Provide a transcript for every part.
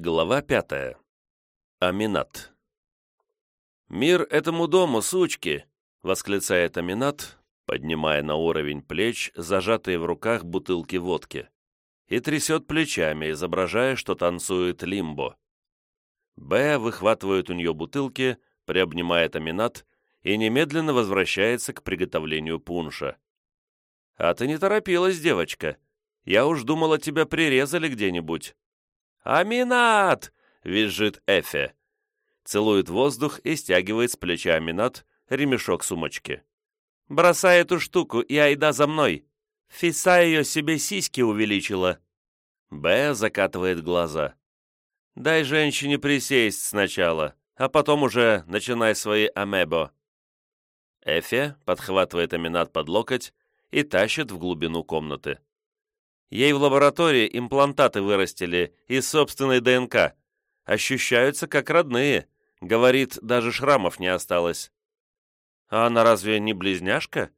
Глава пятая. Аминат. «Мир этому дому, сучки!» — восклицает Аминат, поднимая на уровень плеч зажатые в руках бутылки водки, и трясет плечами, изображая, что танцует лимбо. Б выхватывает у нее бутылки, приобнимает Аминат и немедленно возвращается к приготовлению пунша. «А ты не торопилась, девочка. Я уж думала, тебя прирезали где-нибудь». «Аминат!» — визжит Эфе. Целует воздух и стягивает с плеча Аминат ремешок сумочки. «Бросай эту штуку и айда за мной! Фиса ее себе сиськи увеличила!» Б закатывает глаза. «Дай женщине присесть сначала, а потом уже начинай свои амебо». Эфе подхватывает Аминат под локоть и тащит в глубину комнаты. Ей в лаборатории имплантаты вырастили из собственной ДНК. Ощущаются как родные. Говорит, даже шрамов не осталось. А она разве не близняшка?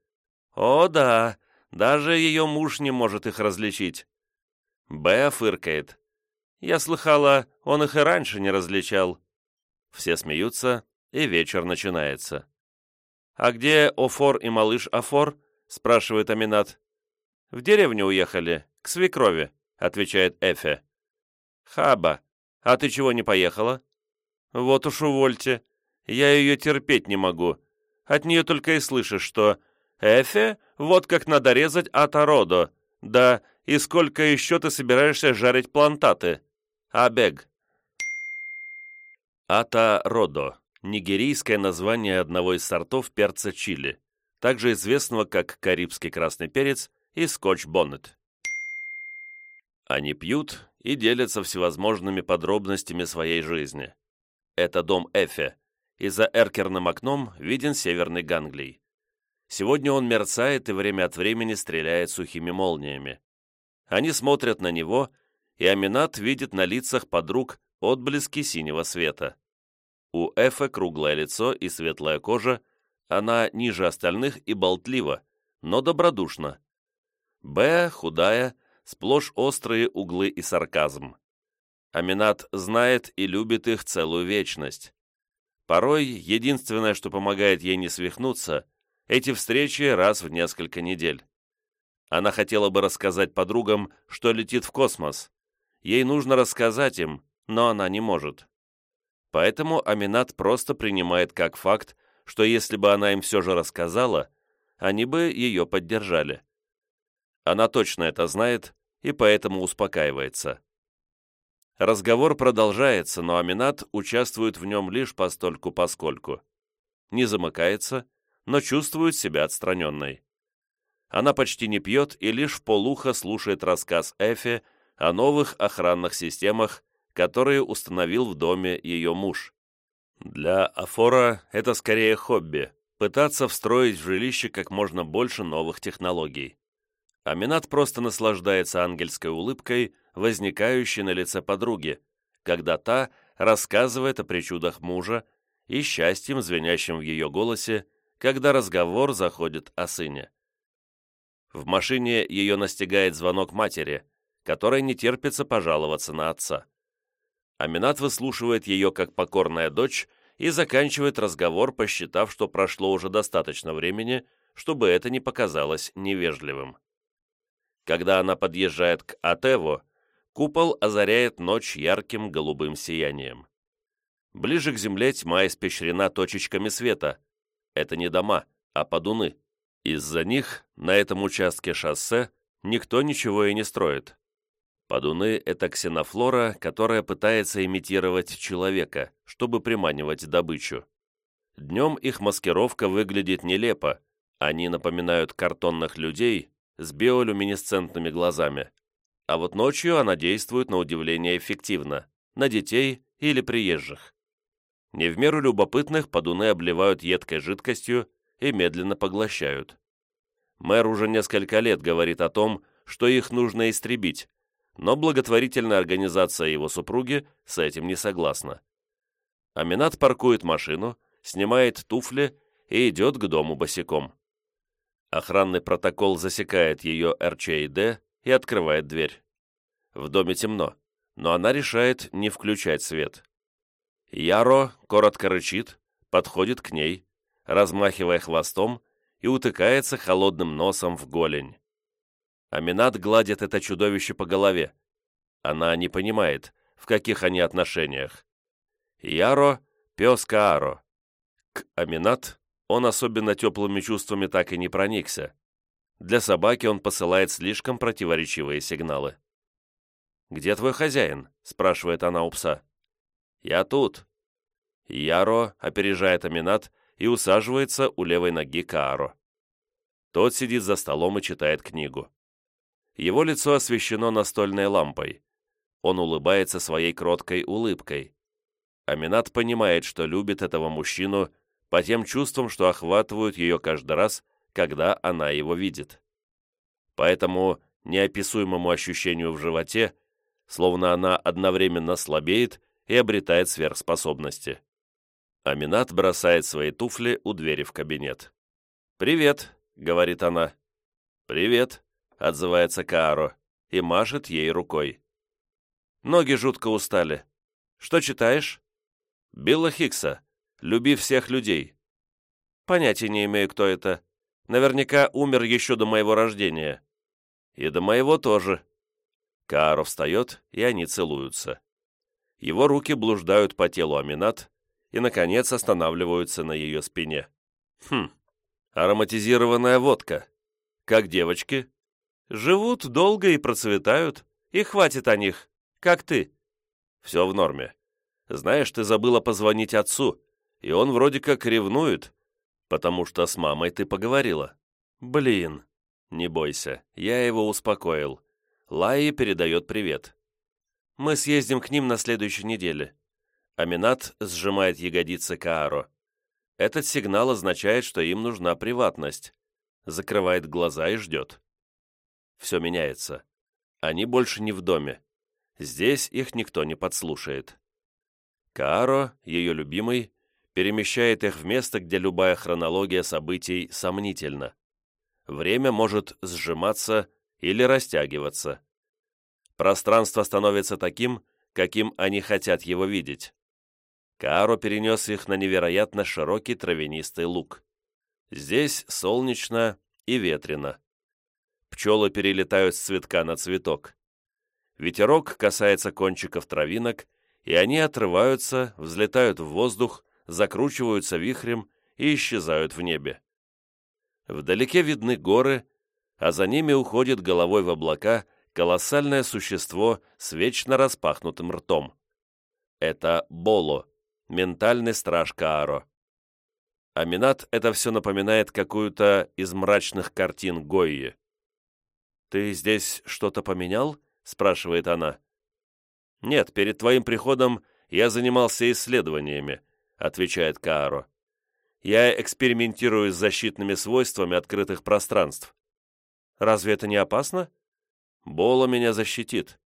О, да, даже ее муж не может их различить. Б фыркает. Я слыхала, он их и раньше не различал. Все смеются, и вечер начинается. «А где Офор и малыш Афор?» — спрашивает Аминат. «В деревню уехали, к свекрови», — отвечает Эфе. «Хаба, а ты чего не поехала?» «Вот уж увольте. Я ее терпеть не могу. От нее только и слышишь, что «Эфе, вот как надо резать атародо. Да, и сколько еще ты собираешься жарить плантаты?» «Абег». Ата-родо – нигерийское название одного из сортов перца чили, также известного как карибский красный перец и скотч-боннет. Они пьют и делятся всевозможными подробностями своей жизни. Это дом Эфе, и за эркерным окном виден северный Ганглий. Сегодня он мерцает и время от времени стреляет сухими молниями. Они смотрят на него, и Аминат видит на лицах подруг отблески синего света. У Эфе круглое лицо и светлая кожа, она ниже остальных и болтлива, но добродушна. Б, худая, сплошь острые углы и сарказм. Аминат знает и любит их целую вечность. Порой единственное, что помогает ей не свихнуться, эти встречи раз в несколько недель. Она хотела бы рассказать подругам, что летит в космос. Ей нужно рассказать им, но она не может. Поэтому Аминат просто принимает как факт, что если бы она им все же рассказала, они бы ее поддержали. Она точно это знает и поэтому успокаивается. Разговор продолжается, но Аминат участвует в нем лишь постольку-поскольку. Не замыкается, но чувствует себя отстраненной. Она почти не пьет и лишь в полухо слушает рассказ Эфи о новых охранных системах, которые установил в доме ее муж. Для Афора это скорее хобби – пытаться встроить в жилище как можно больше новых технологий. Аминат просто наслаждается ангельской улыбкой, возникающей на лице подруги, когда та рассказывает о причудах мужа и счастьем, звенящим в ее голосе, когда разговор заходит о сыне. В машине ее настигает звонок матери, которой не терпится пожаловаться на отца. Аминат выслушивает ее как покорная дочь и заканчивает разговор, посчитав, что прошло уже достаточно времени, чтобы это не показалось невежливым. Когда она подъезжает к Атево, купол озаряет ночь ярким голубым сиянием. Ближе к земле тьма испещрена точечками света. Это не дома, а подуны. Из-за них на этом участке шоссе никто ничего и не строит. Подуны — это ксенофлора, которая пытается имитировать человека, чтобы приманивать добычу. Днем их маскировка выглядит нелепо, они напоминают картонных людей, с биолюминесцентными глазами. А вот ночью она действует на удивление эффективно, на детей или приезжих. Не в меру любопытных подуны обливают едкой жидкостью и медленно поглощают. Мэр уже несколько лет говорит о том, что их нужно истребить, но благотворительная организация его супруги с этим не согласна. Аминат паркует машину, снимает туфли и идет к дому босиком. Охранный протокол засекает ее РЧИД и открывает дверь. В доме темно, но она решает не включать свет. Яро коротко рычит, подходит к ней, размахивая хвостом и утыкается холодным носом в голень. Аминат гладит это чудовище по голове. Она не понимает, в каких они отношениях. Яро — пес Кааро. К Аминат он особенно теплыми чувствами так и не проникся. Для собаки он посылает слишком противоречивые сигналы. «Где твой хозяин?» — спрашивает она у пса. «Я тут». Яро опережает Аминат и усаживается у левой ноги Кааро. Тот сидит за столом и читает книгу. Его лицо освещено настольной лампой. Он улыбается своей кроткой улыбкой. Аминат понимает, что любит этого мужчину по тем чувствам, что охватывают ее каждый раз, когда она его видит. Поэтому неописуемому ощущению в животе, словно она одновременно слабеет и обретает сверхспособности. Аминат бросает свои туфли у двери в кабинет. «Привет», — говорит она. «Привет», — отзывается Кааро и машет ей рукой. Ноги жутко устали. Что читаешь? Билла Хикса. Люби всех людей. Понятия не имею, кто это. Наверняка умер еще до моего рождения. И до моего тоже. Кааро встает, и они целуются. Его руки блуждают по телу Аминат и, наконец, останавливаются на ее спине. Хм, ароматизированная водка. Как девочки. Живут долго и процветают, и хватит о них, как ты. Все в норме. Знаешь, ты забыла позвонить отцу, и он вроде как ревнует, потому что с мамой ты поговорила. Блин. Не бойся, я его успокоил. Лайи передает привет. Мы съездим к ним на следующей неделе. Аминат сжимает ягодицы Кааро. Этот сигнал означает, что им нужна приватность. Закрывает глаза и ждет. Все меняется. Они больше не в доме. Здесь их никто не подслушает. Кааро, ее любимый, перемещает их в место, где любая хронология событий сомнительна. Время может сжиматься или растягиваться. Пространство становится таким, каким они хотят его видеть. Кааро перенес их на невероятно широкий травянистый луг. Здесь солнечно и ветрено. Пчелы перелетают с цветка на цветок. Ветерок касается кончиков травинок, и они отрываются, взлетают в воздух, закручиваются вихрем и исчезают в небе. Вдалеке видны горы, а за ними уходит головой в облака колоссальное существо с вечно распахнутым ртом. Это Боло, ментальный страж Кааро. Аминат это все напоминает какую-то из мрачных картин Гойи. «Ты здесь что-то поменял?» — спрашивает она. «Нет, перед твоим приходом я занимался исследованиями», — отвечает Кааро. «Я экспериментирую с защитными свойствами открытых пространств. Разве это не опасно? Бола меня защитит».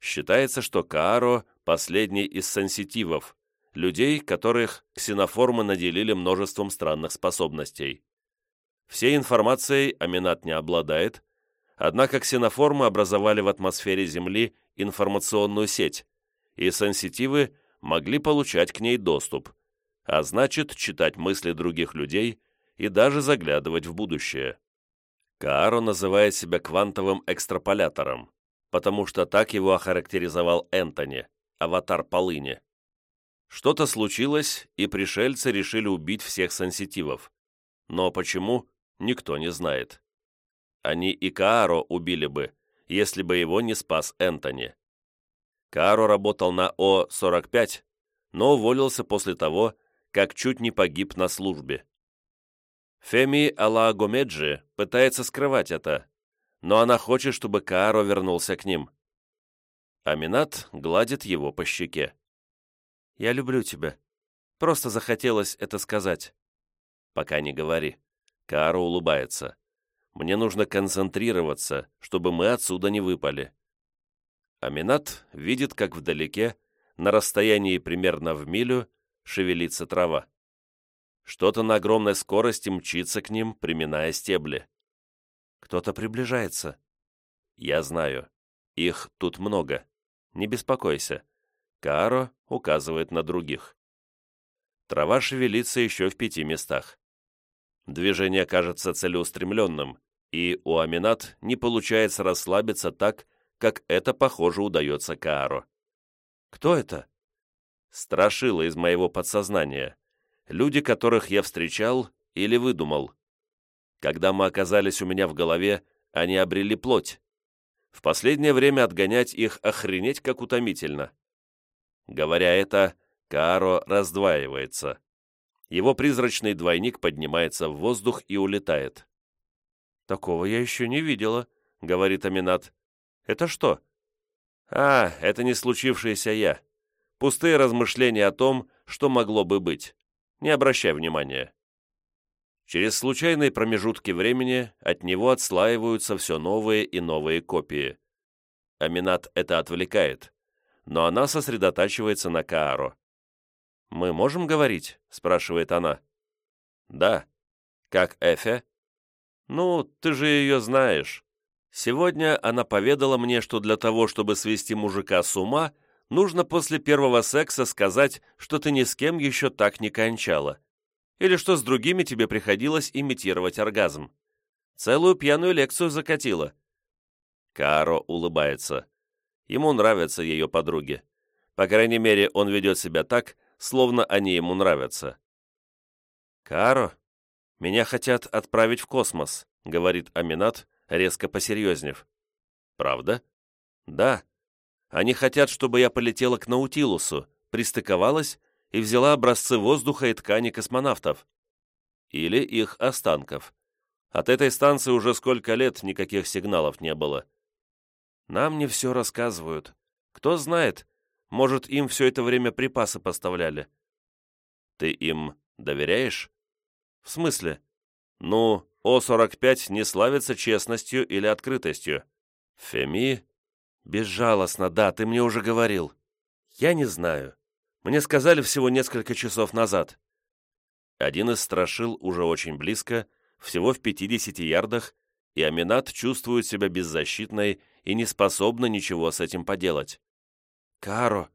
Считается, что Кааро — последний из сенситивов, людей, которых ксеноформы наделили множеством странных способностей. Всей информацией Аминат не обладает, однако ксеноформы образовали в атмосфере Земли информационную сеть, и сенситивы могли получать к ней доступ, а значит, читать мысли других людей и даже заглядывать в будущее. Кааро называет себя квантовым экстраполятором, потому что так его охарактеризовал Энтони, аватар полыни. Что-то случилось, и пришельцы решили убить всех сенситивов. Но почему, никто не знает. Они и Кааро убили бы, если бы его не спас Энтони. Кааро работал на О-45, но уволился после того, как чуть не погиб на службе. Феми Алаагомеджи пытается скрывать это, но она хочет, чтобы Кааро вернулся к ним. Аминат гладит его по щеке. «Я люблю тебя. Просто захотелось это сказать». «Пока не говори». Кааро улыбается. Мне нужно концентрироваться, чтобы мы отсюда не выпали». Аминат видит, как вдалеке, на расстоянии примерно в милю, шевелится трава. Что-то на огромной скорости мчится к ним, приминая стебли. Кто-то приближается. Я знаю. Их тут много. не беспокойся. Кааро указывает на других. Трава шевелится еще в пяти местах. Движение кажется целеустремленным, и у Аминат не получается расслабиться так, как это, похоже, удается Кааро. «Кто это?» «Страшило из моего подсознания. Люди, которых я встречал или выдумал. Когда мы оказались у меня в голове, они обрели плоть. В последнее время отгонять их охренеть как утомительно. Говоря это, Кааро раздваивается. Его призрачный двойник поднимается в воздух и улетает. «Такого я еще не видела», — говорит Аминат. «Это что?» «А, это не случившееся я. Пустые размышления о том, что могло бы быть. Не обращай внимания». Через случайные промежутки времени от него отслаиваются все новые и новые копии. Аминат это отвлекает, но она сосредотачивается на Кааро. «Мы можем говорить?» — спрашивает она. «Да. Как Эфе?» «Ну, ты же ее знаешь. Сегодня она поведала мне, что для того, чтобы свести мужика с ума, нужно после первого секса сказать, что ты ни с кем еще так не кончала или что с другими тебе приходилось имитировать оргазм. Целую пьяную лекцию закатила». Каро улыбается. Ему нравятся ее подруги. По крайней мере, он ведет себя так, словно они ему нравятся. «Каро, меня хотят отправить в космос», — говорит Аминат, резко посерьезнев. «Правда?» «Да. Они хотят, чтобы я полетела к Наутилусу, пристыковалась и взяла образцы воздуха и ткани космонавтов. Или их останков. От этой станции уже сколько лет никаких сигналов не было. Нам не все рассказывают. Кто знает, может, им все это время припасы поставляли. Ты им доверяешь? В смысле? Ну, О-45 не славится честностью или открытостью. Феми? Безжалостно, да, ты мне уже говорил. Я не знаю. Мне сказали всего несколько часов назад. Один из страшил уже очень близко, всего в 50 ярдах, и Аминат чувствует себя беззащитной и не способна ничего с этим поделать. «Каро!»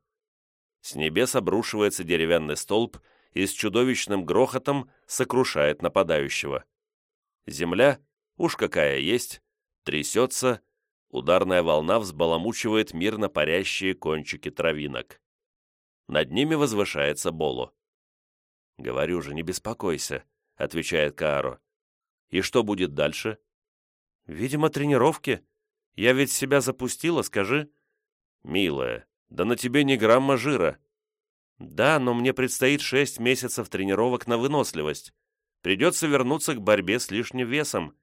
С небес обрушивается деревянный столб и с чудовищным грохотом сокрушает нападающего. Земля, уж какая есть, трясется, ударная волна взбаламучивает мирно парящие кончики травинок. Над ними возвышается Боло. «Говорю же, не беспокойся», — отвечает Кааро. «И что будет дальше?» «Видимо, тренировки. Я ведь себя запустила, скажи». «Милая, да на тебе ни грамма жира». «Да, но мне предстоит шесть месяцев тренировок на выносливость. Придется вернуться к борьбе с лишним весом.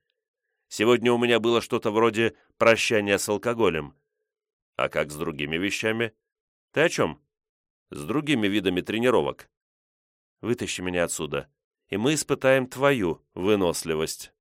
Сегодня у меня было что-то вроде прощания с алкоголем. А как с другими вещами? Ты о чем?» с другими видами тренировок. Вытащи меня отсюда, и мы испытаем твою выносливость.